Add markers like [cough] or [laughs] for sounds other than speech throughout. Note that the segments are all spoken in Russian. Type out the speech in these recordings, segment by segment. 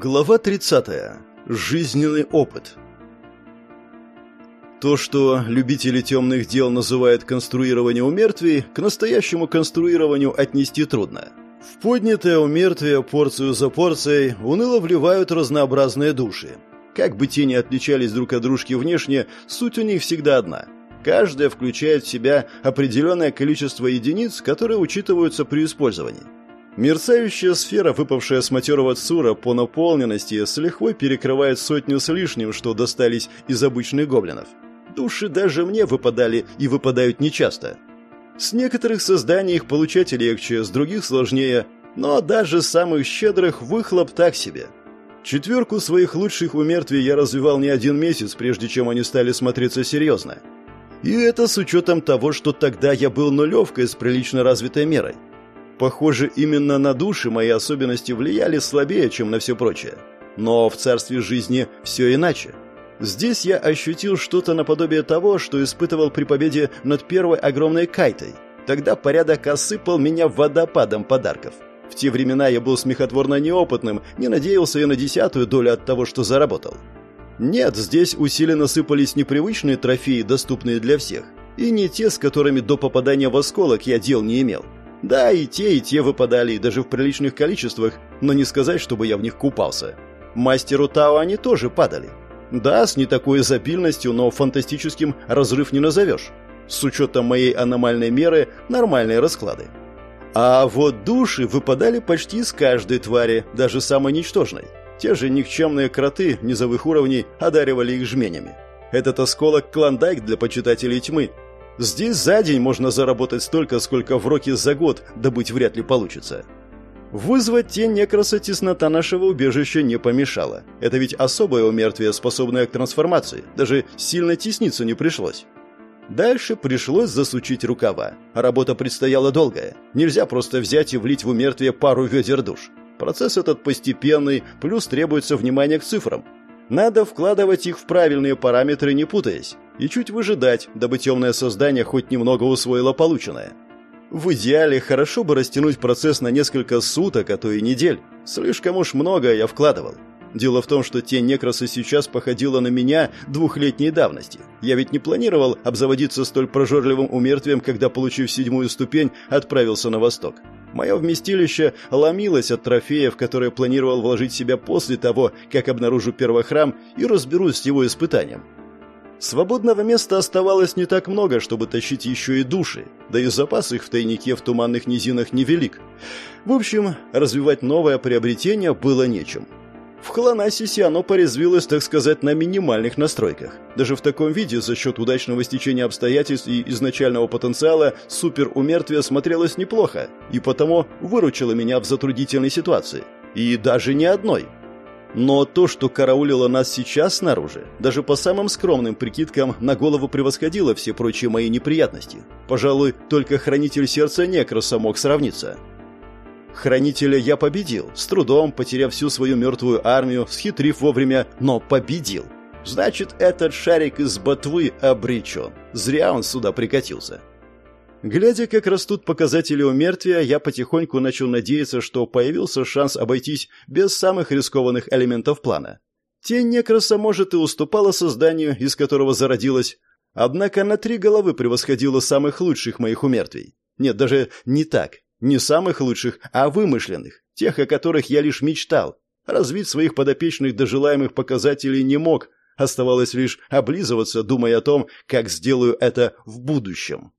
Глава 30. Жизненный опыт. То, что любители темных дел называют конструированием умертвий, к настоящему конструированию отнести трудно. В поднятое умертвие порцию за порцией уныло вливают разнообразные души. Как бы те ни отличались друг от дружки внешне, суть у них всегда одна. Каждая включает в себя определенное количество единиц, которые учитываются при использовании. Мерцающая сфера, выпавшая с матерого Цура по наполненности, с лихвой перекрывает сотню с лишним, что достались из обычных гоблинов. Души даже мне выпадали и выпадают нечасто. С некоторых созданий их получать легче, с других сложнее, но даже самых щедрых выхлоп так себе. Четверку своих лучших умертвий я развивал не один месяц, прежде чем они стали смотреться серьезно. И это с учетом того, что тогда я был нулевкой с прилично развитой мерой. Похоже, именно на души мои особенности влияли слабее, чем на все прочее. Но в царстве жизни все иначе. Здесь я ощутил что-то наподобие того, что испытывал при победе над первой огромной кайтой. Тогда порядок осыпал меня водопадом подарков. В те времена я был смехотворно неопытным, не надеялся и на десятую долю от того, что заработал. Нет, здесь усиленно сыпались непривычные трофеи, доступные для всех, и не те, с которыми до попадания в осколок я дел не имел. Да, и те, и те выпадали, даже в приличных количествах, но не сказать, чтобы я в них купался. Мастеру Тао они тоже падали. Да, с не такой изобильностью, но фантастическим разрыв не назовешь. С учетом моей аномальной меры, нормальные расклады. А вот души выпадали почти из каждой твари, даже самой ничтожной. Те же никчемные кроты низовых уровней одаривали их жменями. Этот осколок клондайк для почитателей тьмы, Здесь за день можно заработать столько, сколько в роке за год добыть вряд ли получится. Вызвать тень некраса теснота нашего убежища не помешала. Это ведь особое умертвие, способное к трансформации. Даже сильно тесниться не пришлось. Дальше пришлось засучить рукава. Работа предстояла долгая. Нельзя просто взять и влить в умертвие пару ведер душ. Процесс этот постепенный, плюс требуется внимание к цифрам. Надо вкладывать их в правильные параметры, не путаясь и чуть выжидать, дабы темное создание хоть немного усвоило полученное. В идеале хорошо бы растянуть процесс на несколько суток, а то и недель. Слишком уж много я вкладывал. Дело в том, что тень некраса сейчас походила на меня двухлетней давности. Я ведь не планировал обзаводиться столь прожорливым умертвием, когда, получив седьмую ступень, отправился на восток. Мое вместилище ломилось от трофеев, которые планировал вложить себя после того, как обнаружу первый храм и разберусь с его испытанием. Свободного места оставалось не так много, чтобы тащить еще и души, да и запас их в тайнике в туманных низинах невелик. В общем, развивать новое приобретение было нечем. В Хлонасисе оно порезвилось, так сказать, на минимальных настройках. Даже в таком виде, за счет удачного стечения обстоятельств и изначального потенциала, супер-умертвие смотрелось неплохо, и потому выручило меня в затруднительной ситуации. И даже не одной – но то, что караулило нас сейчас снаружи, даже по самым скромным прикидкам, на голову превосходило все прочие мои неприятности. Пожалуй, только хранитель сердца Некроса мог сравниться. Хранителя я победил, с трудом потеряв всю свою мертвую армию, схитрив вовремя, но победил. Значит, этот шарик из ботвы обречен. Зря он сюда прикатился. Глядя, как растут показатели умертвия, я потихоньку начал надеяться, что появился шанс обойтись без самых рискованных элементов плана. Тень некраса, может, и уступала созданию, из которого зародилась, однако на три головы превосходила самых лучших моих умертвий. Нет, даже не так. Не самых лучших, а вымышленных, тех, о которых я лишь мечтал. Развить своих подопечных до желаемых показателей не мог, оставалось лишь облизываться, думая о том, как сделаю это в будущем.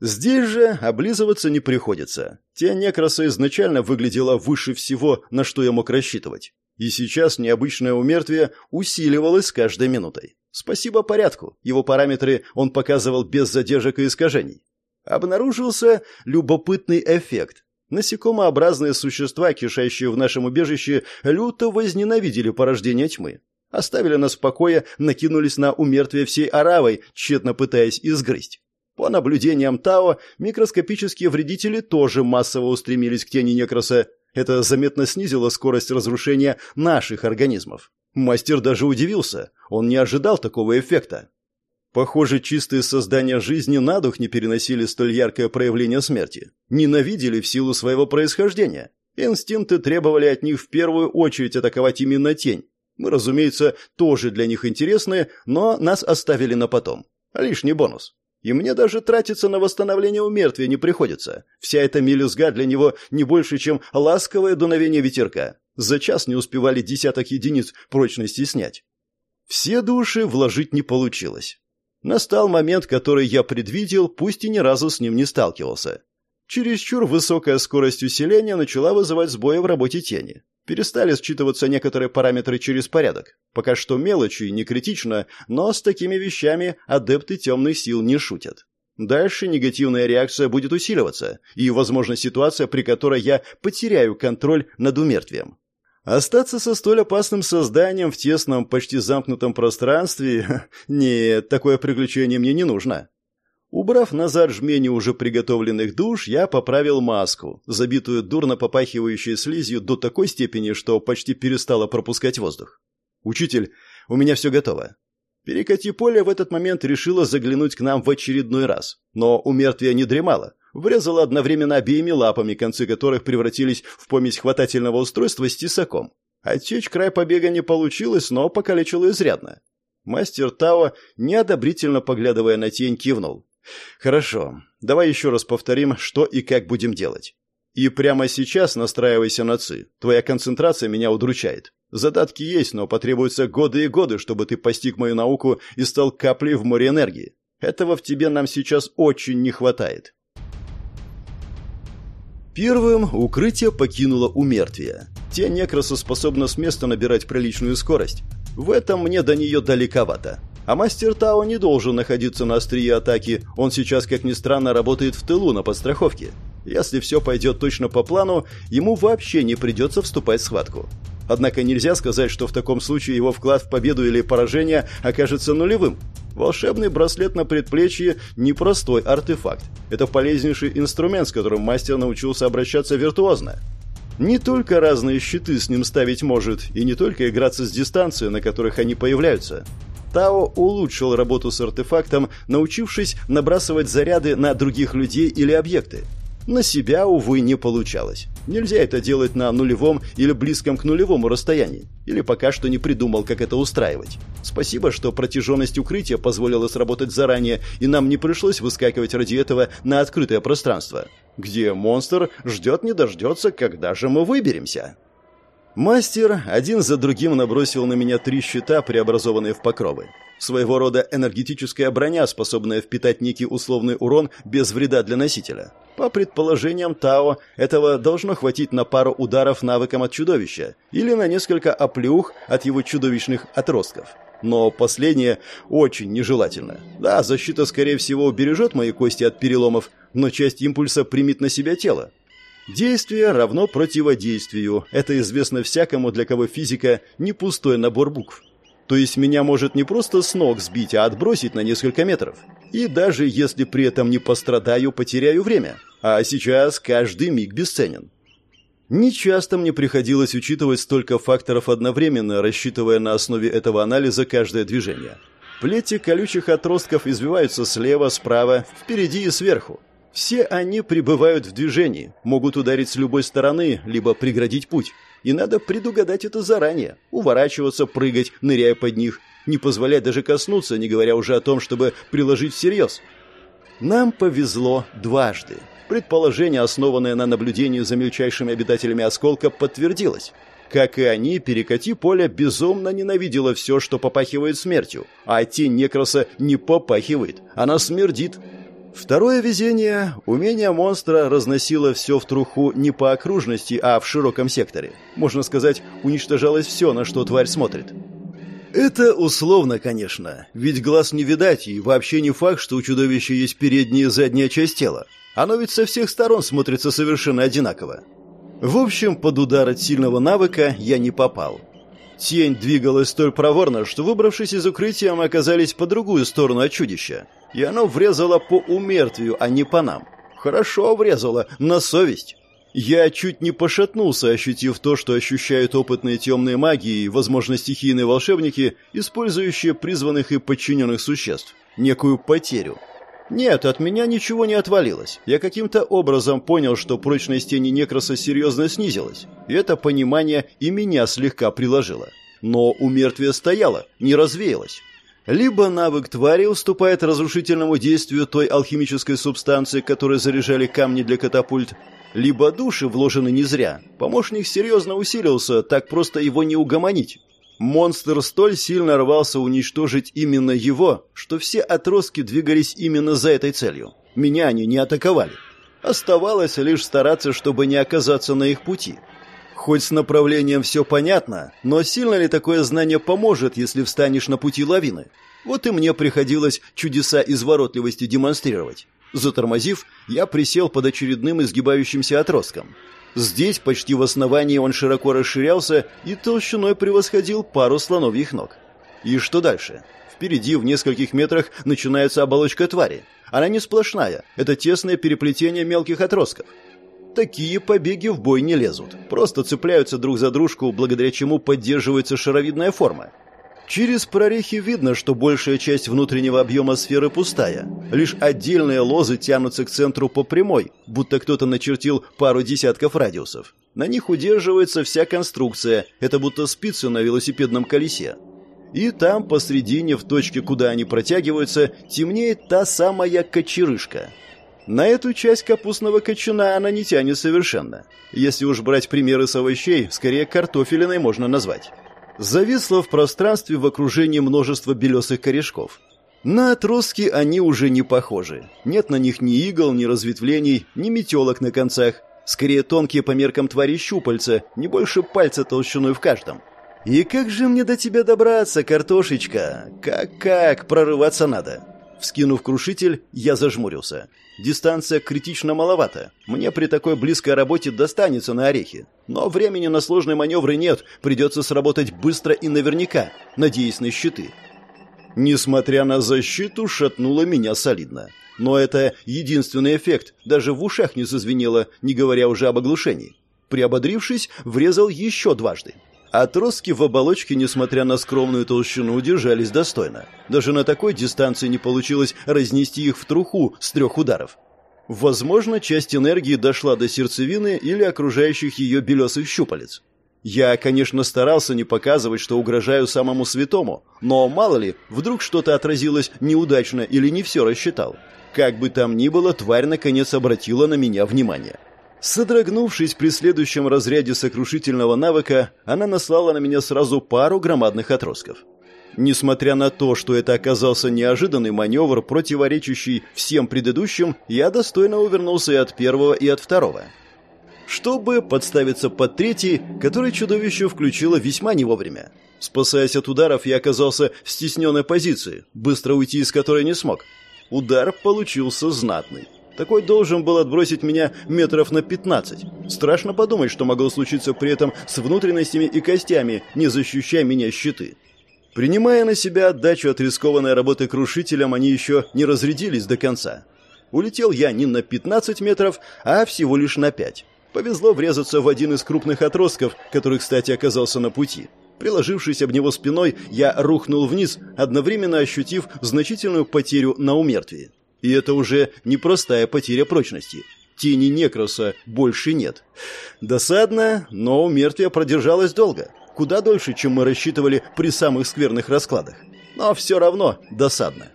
Здесь же облизываться не приходится. Тень некраса изначально выглядела выше всего, на что я мог рассчитывать. И сейчас необычное умертвие усиливалось с каждой минутой. Спасибо порядку. Его параметры он показывал без задержек и искажений. Обнаружился любопытный эффект. Насекомообразные существа, кишащие в нашем убежище, люто возненавидели порождение тьмы. Оставили нас в покое, накинулись на умертвие всей оравой, тщетно пытаясь изгрызть. По наблюдениям Тао, микроскопические вредители тоже массово устремились к тени некроса. Это заметно снизило скорость разрушения наших организмов. Мастер даже удивился. Он не ожидал такого эффекта. Похоже, чистые создания жизни на дух не переносили столь яркое проявление смерти. Ненавидели в силу своего происхождения. Инстинкты требовали от них в первую очередь атаковать именно тень. Мы, разумеется, тоже для них интересны, но нас оставили на потом. Лишний бонус. И мне даже тратиться на восстановление умертвия не приходится. Вся эта мелюзга для него не больше, чем ласковое дуновение ветерка. За час не успевали десяток единиц прочности снять. Все души вложить не получилось. Настал момент, который я предвидел, пусть и ни разу с ним не сталкивался. Чересчур высокая скорость усиления начала вызывать сбои в работе тени. Перестали считываться некоторые параметры через порядок. Пока что мелочи, не критично, но с такими вещами адепты темных сил не шутят. Дальше негативная реакция будет усиливаться, и, возможно, ситуация, при которой я потеряю контроль над умертвием. Остаться со столь опасным созданием в тесном, почти замкнутом пространстве? [laughs] Нет, такое приключение мне не нужно. Убрав назад жмени уже приготовленных душ, я поправил маску, забитую дурно попахивающей слизью до такой степени, что почти перестала пропускать воздух. «Учитель, у меня все готово». Перекати поле в этот момент решила заглянуть к нам в очередной раз. Но у мертвия не дремала. Врезала одновременно обеими лапами, концы которых превратились в помесь хватательного устройства с тесаком. Отсечь край побега не получилось, но покалечила изрядно. Мастер Тао, неодобрительно поглядывая на тень, кивнул. Хорошо. Давай еще раз повторим, что и как будем делать. И прямо сейчас настраивайся на ЦИ. Твоя концентрация меня удручает. Задатки есть, но потребуются годы и годы, чтобы ты постиг мою науку и стал каплей в море энергии. Этого в тебе нам сейчас очень не хватает. Первым укрытие покинуло умертвие. Тень некроса способна с места набирать приличную скорость. В этом мне до нее далековато. А мастер Тао не должен находиться на острие атаки, он сейчас, как ни странно, работает в тылу на подстраховке. Если все пойдет точно по плану, ему вообще не придется вступать в схватку. Однако нельзя сказать, что в таком случае его вклад в победу или поражение окажется нулевым. Волшебный браслет на предплечье – непростой артефакт. Это полезнейший инструмент, с которым мастер научился обращаться виртуозно. Не только разные щиты с ним ставить может, и не только играться с дистанцией, на которых они появляются. Тао улучшил работу с артефактом, научившись набрасывать заряды на других людей или объекты. На себя, увы, не получалось. Нельзя это делать на нулевом или близком к нулевому расстоянии. Или пока что не придумал, как это устраивать. Спасибо, что протяженность укрытия позволила сработать заранее, и нам не пришлось выскакивать ради этого на открытое пространство, где монстр ждет не дождется, когда же мы выберемся. Мастер один за другим набросил на меня три щита, преобразованные в покровы. Своего рода энергетическая броня, способная впитать некий условный урон без вреда для носителя. По предположениям Тао, этого должно хватить на пару ударов навыком от чудовища или на несколько оплеух от его чудовищных отростков. Но последнее очень нежелательно. Да, защита, скорее всего, убережет мои кости от переломов, но часть импульса примет на себя тело. Действие равно противодействию. Это известно всякому, для кого физика не пустой набор букв. То есть меня может не просто с ног сбить, а отбросить на несколько метров. И даже если при этом не пострадаю, потеряю время. А сейчас каждый миг бесценен. Нечасто мне приходилось учитывать столько факторов одновременно, рассчитывая на основе этого анализа каждое движение. Плети колючих отростков извиваются слева, справа, впереди и сверху. Все они пребывают в движении, могут ударить с любой стороны, либо преградить путь. И надо предугадать это заранее, уворачиваться, прыгать, ныряя под них, не позволять даже коснуться, не говоря уже о том, чтобы приложить всерьез. Нам повезло дважды. Предположение, основанное на наблюдении за мельчайшими обитателями осколка, подтвердилось. Как и они, перекати поле безумно ненавидела все, что попахивает смертью, а тень некроса не попахивает, она смердит. Второе везение – умение монстра разносило все в труху не по окружности, а в широком секторе. Можно сказать, уничтожалось все, на что тварь смотрит. Это условно, конечно, ведь глаз не видать, и вообще не факт, что у чудовища есть передняя и задняя часть тела. Оно ведь со всех сторон смотрится совершенно одинаково. В общем, под удар от сильного навыка я не попал. Тень двигалась столь проворно, что, выбравшись из укрытия, мы оказались по другую сторону от чудища и оно врезало по умертвию, а не по нам. Хорошо врезало, на совесть. Я чуть не пошатнулся, ощутив то, что ощущают опытные темные маги и, возможно, стихийные волшебники, использующие призванных и подчиненных существ. Некую потерю. Нет, от меня ничего не отвалилось. Я каким-то образом понял, что прочность тени некроса серьезно снизилась. И это понимание и меня слегка приложило. Но у мертвия стояло, не развеялось. Либо навык твари уступает разрушительному действию той алхимической субстанции, которой заряжали камни для катапульт, либо души вложены не зря. Помощник серьезно усилился, так просто его не угомонить. Монстр столь сильно рвался уничтожить именно его, что все отростки двигались именно за этой целью. Меня они не атаковали. Оставалось лишь стараться, чтобы не оказаться на их пути. Хоть с направлением все понятно, но сильно ли такое знание поможет, если встанешь на пути лавины? Вот и мне приходилось чудеса изворотливости демонстрировать. Затормозив, я присел под очередным изгибающимся отростком. Здесь, почти в основании, он широко расширялся и толщиной превосходил пару слоновьих ног. И что дальше? Впереди, в нескольких метрах, начинается оболочка твари. Она не сплошная, это тесное переплетение мелких отростков. Такие побеги в бой не лезут, просто цепляются друг за дружку, благодаря чему поддерживается шаровидная форма. Через прорехи видно, что большая часть внутреннего объема сферы пустая. Лишь отдельные лозы тянутся к центру по прямой, будто кто-то начертил пару десятков радиусов. На них удерживается вся конструкция, это будто спицы на велосипедном колесе. И там, посредине, в точке, куда они протягиваются, темнеет та самая кочерышка. На эту часть капустного кочана она не тянет совершенно. Если уж брать примеры с овощей, скорее картофелиной можно назвать зависла в пространстве в окружении множества белесых корешков. На отростки они уже не похожи. Нет на них ни игл, ни разветвлений, ни метелок на концах. Скорее тонкие по меркам твари щупальца, не больше пальца толщиной в каждом. «И как же мне до тебя добраться, картошечка? Как-как? Прорываться надо!» Вскинув крушитель, я зажмурился. Дистанция критично маловата. Мне при такой близкой работе достанется на орехи. Но времени на сложные маневры нет, придется сработать быстро и наверняка, надеясь на щиты. Несмотря на защиту, шатнуло меня солидно. Но это единственный эффект, даже в ушах не зазвенело, не говоря уже об оглушении. Приободрившись, врезал еще дважды. Отростки в оболочке, несмотря на скромную толщину, удержались достойно. Даже на такой дистанции не получилось разнести их в труху с трех ударов. Возможно, часть энергии дошла до сердцевины или окружающих ее белесых щупалец. Я, конечно, старался не показывать, что угрожаю самому святому, но мало ли, вдруг что-то отразилось неудачно или не все рассчитал. Как бы там ни было, тварь наконец обратила на меня внимание. Содрогнувшись при следующем разряде сокрушительного навыка, она наслала на меня сразу пару громадных отростков. Несмотря на то, что это оказался неожиданный маневр, противоречащий всем предыдущим, я достойно увернулся и от первого, и от второго. Чтобы подставиться под третий, который чудовище включило весьма не вовремя. Спасаясь от ударов, я оказался в стесненной позиции, быстро уйти из которой не смог. Удар получился знатный. Такой должен был отбросить меня метров на 15. Страшно подумать, что могло случиться при этом с внутренностями и костями, не защищая меня щиты. Принимая на себя отдачу от рискованной работы крушителем, они еще не разрядились до конца. Улетел я не на 15 метров, а всего лишь на 5. Повезло врезаться в один из крупных отростков, который, кстати, оказался на пути. Приложившись об него спиной, я рухнул вниз, одновременно ощутив значительную потерю на умертвии. И это уже не простая потеря прочности. Тени некроса больше нет. Досадно, но у мертвия продержалась долго. Куда дольше, чем мы рассчитывали при самых скверных раскладах. Но все равно досадно.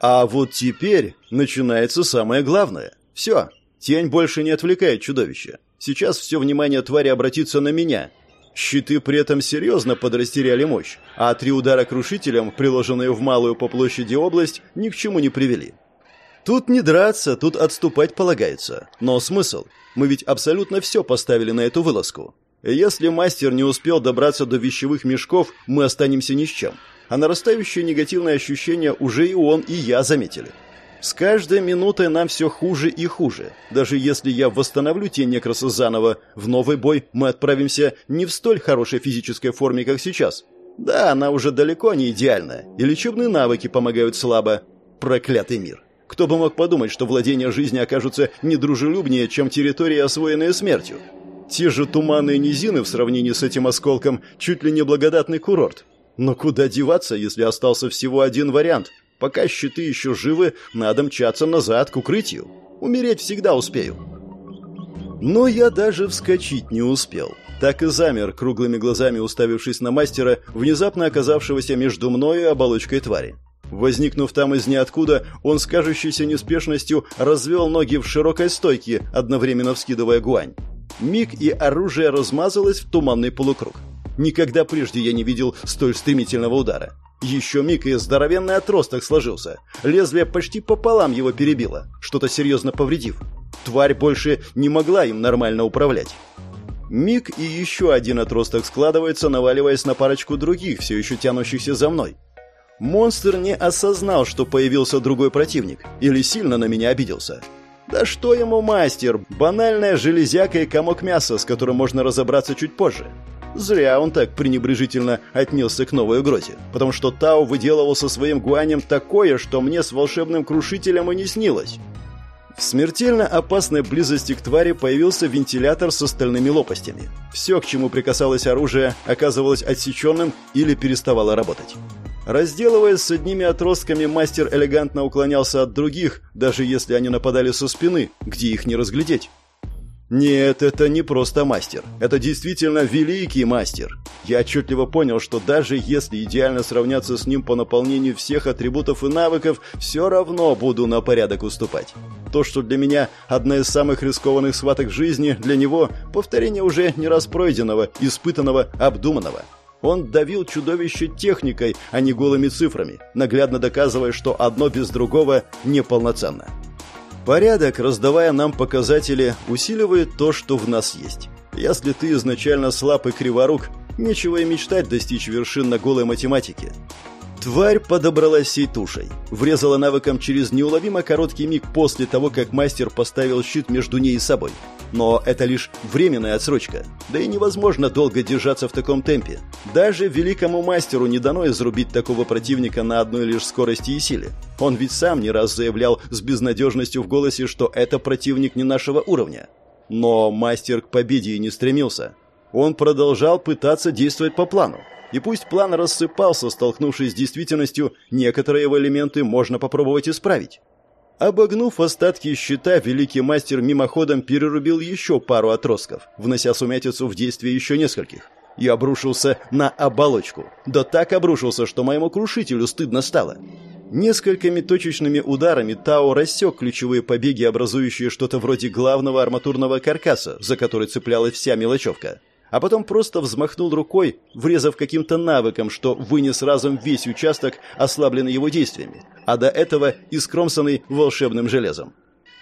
А вот теперь начинается самое главное. Все, тень больше не отвлекает чудовище. Сейчас все внимание твари обратится на меня. Щиты при этом серьезно подрастеряли мощь, а три удара крушителем, приложенные в малую по площади область, ни к чему не привели. Тут не драться, тут отступать полагается. Но смысл? Мы ведь абсолютно все поставили на эту вылазку. Если мастер не успел добраться до вещевых мешков, мы останемся ни с чем. А нарастающее негативное ощущение уже и он, и я заметили. С каждой минутой нам все хуже и хуже. Даже если я восстановлю тень некроса заново, в новый бой мы отправимся не в столь хорошей физической форме, как сейчас. Да, она уже далеко не идеальная, и лечебные навыки помогают слабо. Проклятый мир. Кто бы мог подумать, что владения жизни окажутся недружелюбнее, чем территории, освоенные смертью? Те же туманные низины в сравнении с этим осколком чуть ли не благодатный курорт. Но куда деваться, если остался всего один вариант? Пока щиты еще живы, надо мчаться назад к укрытию. Умереть всегда успею. Но я даже вскочить не успел. Так и замер, круглыми глазами уставившись на мастера, внезапно оказавшегося между мною и оболочкой твари. Возникнув там из ниоткуда, он с кажущейся неспешностью развел ноги в широкой стойке, одновременно вскидывая гуань. Миг и оружие размазалось в туманный полукруг. Никогда прежде я не видел столь стремительного удара. Еще миг и здоровенный отросток сложился. Лезвие почти пополам его перебило, что-то серьезно повредив. Тварь больше не могла им нормально управлять. Миг и еще один отросток складывается, наваливаясь на парочку других, все еще тянущихся за мной. Монстр не осознал, что появился другой противник, или сильно на меня обиделся. Да что ему мастер? Банальная железяка и комок мяса, с которым можно разобраться чуть позже. Зря он так пренебрежительно отнесся к новой угрозе, потому что Тао выделывал со своим гуанем такое, что мне с волшебным крушителем и не снилось. В смертельно опасной близости к твари появился вентилятор с остальными лопастями. Все, к чему прикасалось оружие, оказывалось отсеченным или переставало работать. Разделываясь с одними отростками, мастер элегантно уклонялся от других, даже если они нападали со спины, где их не разглядеть. Нет, это не просто мастер. Это действительно великий мастер. Я отчетливо понял, что даже если идеально сравняться с ним по наполнению всех атрибутов и навыков, все равно буду на порядок уступать. То, что для меня одна из самых рискованных схваток жизни, для него повторение уже не раз пройденного, испытанного, обдуманного. Он давил чудовище техникой, а не голыми цифрами, наглядно доказывая, что одно без другого неполноценно. Порядок, раздавая нам показатели, усиливает то, что в нас есть. Если ты изначально слаб и криворук, нечего и мечтать достичь вершин на голой математике. Тварь подобралась всей тушей. Врезала навыком через неуловимо короткий миг после того, как мастер поставил щит между ней и собой. Но это лишь временная отсрочка. Да и невозможно долго держаться в таком темпе. Даже великому мастеру не дано изрубить такого противника на одной лишь скорости и силе. Он ведь сам не раз заявлял с безнадежностью в голосе, что это противник не нашего уровня. Но мастер к победе и не стремился. Он продолжал пытаться действовать по плану. И пусть план рассыпался, столкнувшись с действительностью, некоторые его элементы можно попробовать исправить. Обогнув остатки щита, великий мастер мимоходом перерубил еще пару отростков, внося сумятицу в действие еще нескольких. И обрушился на оболочку. Да так обрушился, что моему крушителю стыдно стало. Несколькими точечными ударами Тао рассек ключевые побеги, образующие что-то вроде главного арматурного каркаса, за который цеплялась вся мелочевка а потом просто взмахнул рукой, врезав каким-то навыком, что вынес разом весь участок, ослабленный его действиями, а до этого искромсанный волшебным железом.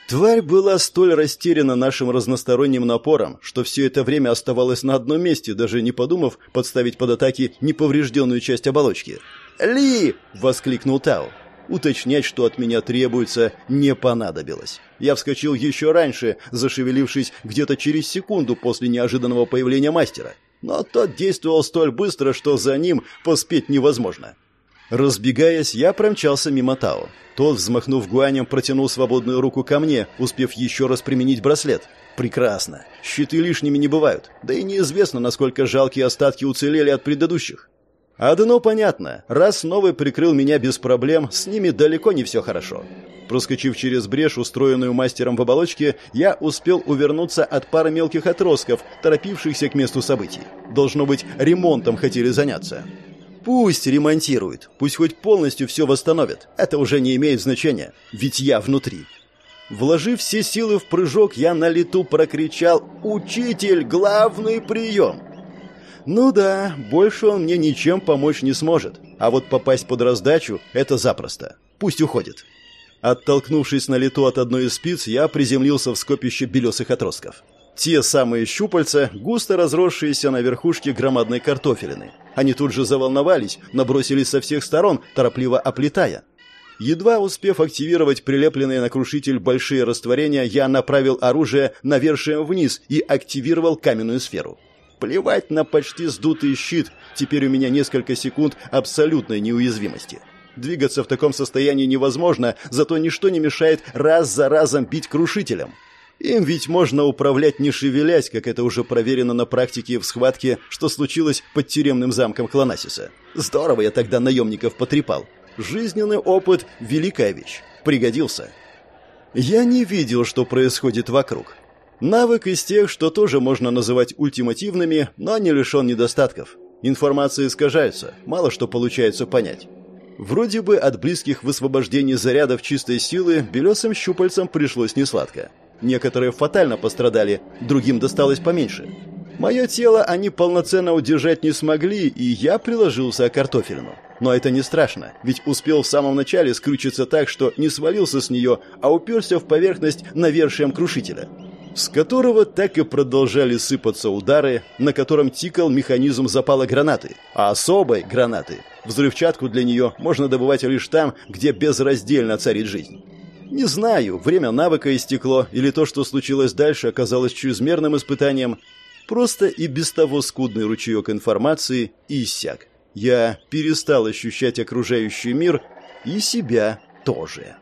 Тварь была столь растеряна нашим разносторонним напором, что все это время оставалась на одном месте, даже не подумав подставить под атаки неповрежденную часть оболочки. «Ли!» — воскликнул Тао. Уточнять, что от меня требуется, не понадобилось. Я вскочил еще раньше, зашевелившись где-то через секунду после неожиданного появления мастера. Но тот действовал столь быстро, что за ним поспеть невозможно. Разбегаясь, я промчался мимо Тао. Тот, взмахнув гуанем, протянул свободную руку ко мне, успев еще раз применить браслет. Прекрасно. Щиты лишними не бывают. Да и неизвестно, насколько жалкие остатки уцелели от предыдущих. Одно понятно. Раз новый прикрыл меня без проблем, с ними далеко не все хорошо. Проскочив через брешь, устроенную мастером в оболочке, я успел увернуться от пары мелких отростков, торопившихся к месту событий. Должно быть, ремонтом хотели заняться. Пусть ремонтируют, пусть хоть полностью все восстановят. Это уже не имеет значения, ведь я внутри. Вложив все силы в прыжок, я на лету прокричал «Учитель, главный прием!» Ну да, больше он мне ничем помочь не сможет. А вот попасть под раздачу – это запросто. Пусть уходит. Оттолкнувшись на лету от одной из спиц, я приземлился в скопище белесых отростков. Те самые щупальца, густо разросшиеся на верхушке громадной картофелины. Они тут же заволновались, набросились со всех сторон, торопливо оплетая. Едва успев активировать прилепленные на крушитель большие растворения, я направил оружие навершием вниз и активировал каменную сферу. Плевать на почти сдутый щит, теперь у меня несколько секунд абсолютной неуязвимости. Двигаться в таком состоянии невозможно, зато ничто не мешает раз за разом бить крушителем. Им ведь можно управлять не шевелясь, как это уже проверено на практике в схватке, что случилось под тюремным замком Клонасиса. Здорово я тогда наемников потрепал. Жизненный опыт – великая вещь. Пригодился. Я не видел, что происходит вокруг. Навык из тех, что тоже можно называть ультимативными, но не лишен недостатков. Информация искажается, мало что получается понять. Вроде бы от близких высвобождений зарядов чистой силы белесым щупальцам пришлось несладко. Некоторые фатально пострадали, другим досталось поменьше. Мое тело они полноценно удержать не смогли, и я приложился к картофелину. Но это не страшно, ведь успел в самом начале скрючиться так, что не свалился с нее, а уперся в поверхность навершием крушителя, с которого так и продолжали сыпаться удары, на котором тикал механизм запала гранаты, а особой гранаты. Взрывчатку для нее можно добывать лишь там, где безраздельно царит жизнь. Не знаю, время навыка истекло, или то, что случилось дальше, оказалось чрезмерным испытанием, Просто и без того скудный ручеек информации иссяк. Я перестал ощущать окружающий мир и себя тоже.